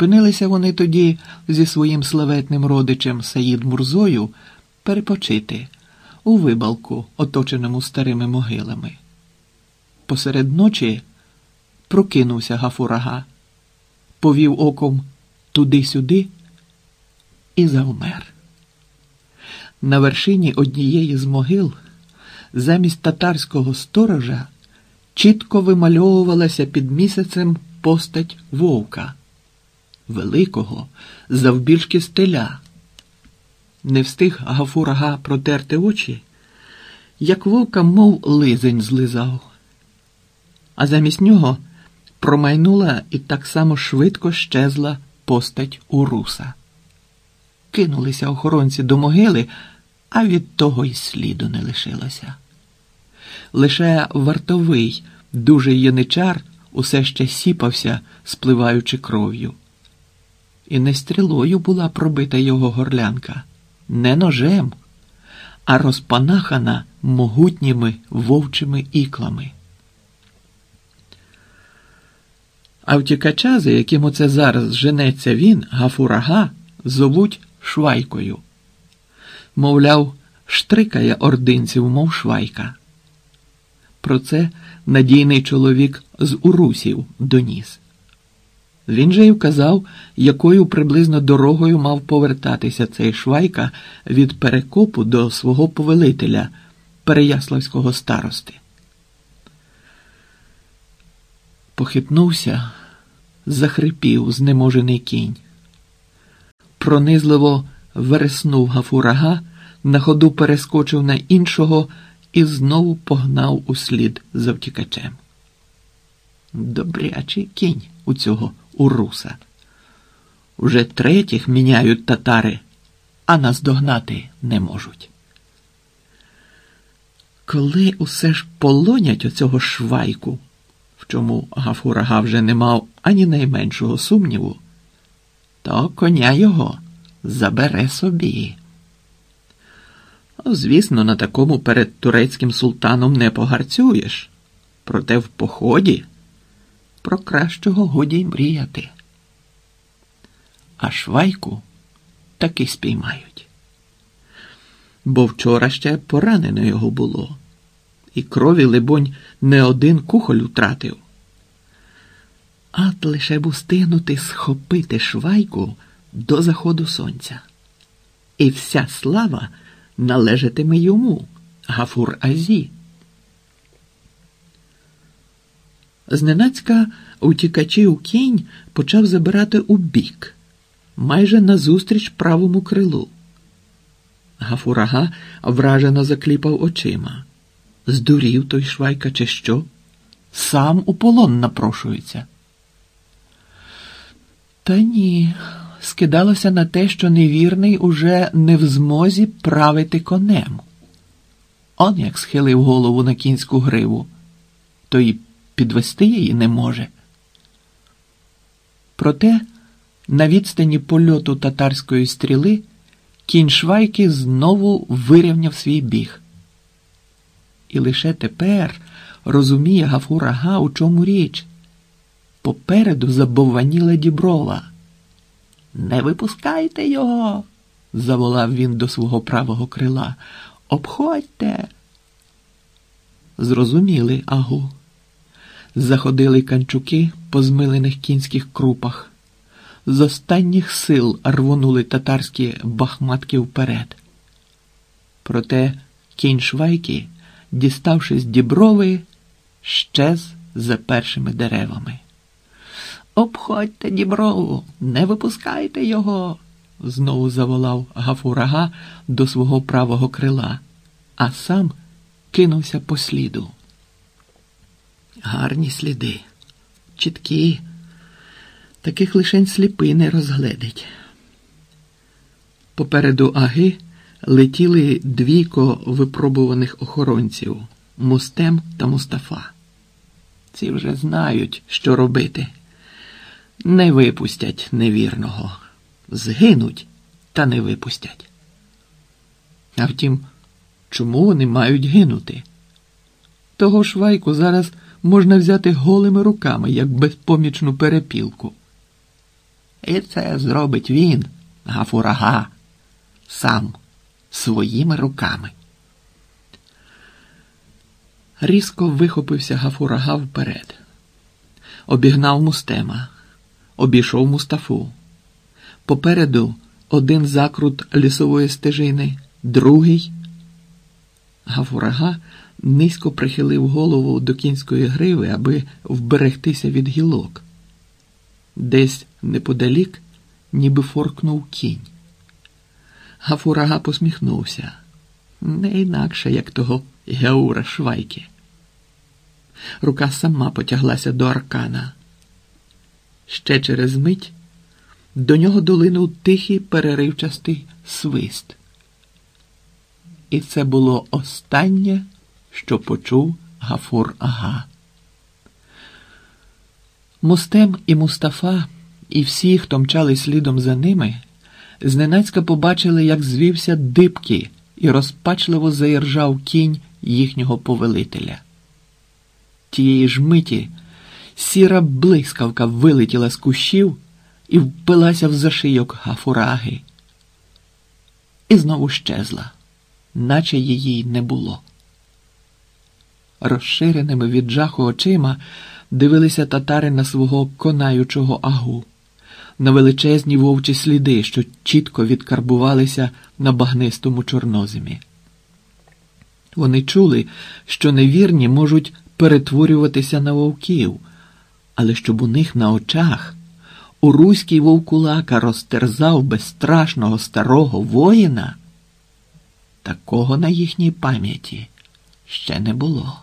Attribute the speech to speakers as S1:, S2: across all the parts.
S1: Спинилися вони тоді зі своїм славетним родичем Саїд Мурзою перепочити у вибалку, оточеному старими могилами. Посеред ночі прокинувся Гафурага, повів оком туди-сюди і завмер. На вершині однієї з могил замість татарського сторожа чітко вимальовувалася під місяцем постать вовка, великого, завбільшки стеля. Не встиг Гафурага протерти очі, як вовка, мов лизень злизав, а замість нього промайнула і так само швидко щезла постать уруса. Кинулися охоронці до могили, а від того й сліду не лишилося. Лише вартовий, дужий яничар усе ще сіпався, спливаючи кров'ю. І не стрілою була пробита його горлянка, не ножем, а розпанахана могутніми вовчими іклами. А втікача, за яким оце зараз женеться він, Гафурага, зовуть Швайкою. Мовляв, штрикає ординців, мов швайка. Про це надійний чоловік з урусів доніс. Він же й вказав, якою приблизно дорогою мав повертатися цей швайка від перекопу до свого повелителя, Переяславського старости. Похитнувся, захрипів знеможений кінь. Пронизливо вереснув гафурага, на ходу перескочив на іншого і знову погнав услід за втікачем. Добрячий кінь у цього уруса. Уже третіх міняють татари, а наздогнати не можуть. Коли усе ж полонять оцього швайку, в чому Гафурага вже не мав ані найменшого сумніву, то коня його забере собі. Звісно, на такому перед турецьким султаном не погарцюєш, проте в поході про кращого годі й мріяти. А швайку таки спіймають. Бо вчора ще поранено його було, і крові, либонь, не один кухоль утратив. Ат лише б устигнути схопити швайку до заходу сонця. І вся слава належатиме йому, Гафур Азі. Зненацька утікачів кінь почав забирати у бік, майже назустріч правому крилу. Гафурага вражено закліпав очима. Здурів той швайка, чи що? Сам у полон напрошується. Та ні, скидалося на те, що невірний уже не в змозі правити конем. Он як схилив голову на кінську гриву, то й підвести її не може. Проте на відстані польоту татарської стріли кінь швайки знову вирівняв свій біг. І лише тепер розуміє Гафур Ага, у чому річ. Попереду забовваніла діброва. Не випускайте його, заволав він до свого правого крила. Обходьте. Зрозуміли агу. Заходили канчуки по змилених кінських крупах. З останніх сил рвонули татарські бахматки вперед. Проте кінь швайки, діставшись діброви, щез за першими деревами. Обходьте діброву, не випускайте його, знову заволав Гафурага до свого правого крила, а сам кинувся по сліду. Гарні сліди, чіткі, таких лишень сліпий не розгледить. Попереду аги летіли двійко випробуваних охоронців Мустем та Мустафа. Ці вже знають, що робити. Не випустять невірного, згинуть та не випустять. А втім, чому вони мають гинути? Того швайку зараз можна взяти голими руками, як безпомічну перепілку. І це зробить він, Гафурага, сам своїми руками. Різко вихопився Гафурага вперед, обігнав мустема, обійшов мустафу. Попереду один закрут лісової стежини, другий. Гафурага низько прихилив голову до кінської гриви, аби вберегтися від гілок. Десь неподалік, ніби форкнув кінь. Гафурага посміхнувся не інакше, як того Геура Швайки. Рука сама потяглася до аркана. Ще через мить до нього долинув тихий переривчастий свист. І це було останнє, що почув Гафур Ага. Мустем і Мустафа, і всі, хто мчали слідом за ними, зненацька побачили, як звівся дибки і розпачливо заіржав кінь їхнього повелителя. Тієї ж миті сіра блискавка вилетіла з кущів і впилася в зашийок гафураги. І знову щезла, наче її не було. Розширеними від жаху очима дивилися татари на свого конаючого агу, на величезні вовчі сліди, що чітко відкарбувалися на багнистому чорноземі. Вони чули, що невірні можуть перетворюватися на вовків, але щоб у них на очах уруський вовкулака розтерзав безстрашного старого воїна, такого на їхній пам'яті ще не було.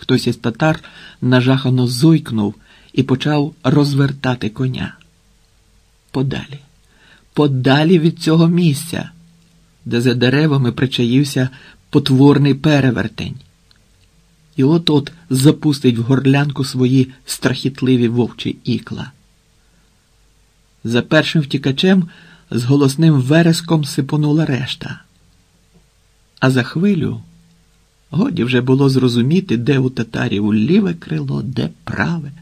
S1: Хтось із татар нажахано зойкнув і почав розвертати коня. Подалі, подалі від цього місця, де за деревами причаївся потворний перевертень. І от от запустить в горлянку свої страхітливі вовчі ікла. За першим втікачем з голосним вереском сипонула решта. А за хвилю годі вже було зрозуміти, де у татарів ліве крило, де праве.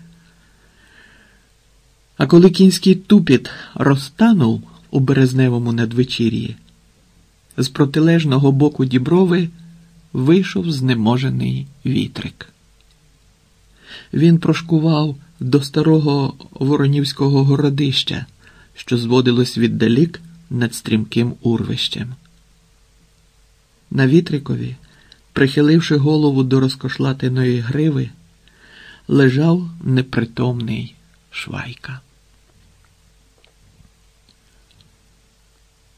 S1: А коли кінський тупіт розтанув у березневому надвечір'ї, з протилежного боку діброви вийшов знеможений вітрик. Він прошкував до старого воронівського городища, що зводилось віддалік над стрімким урвищем. На вітрикові, прихиливши голову до розкошлатиної гриви, лежав непритомний швайка.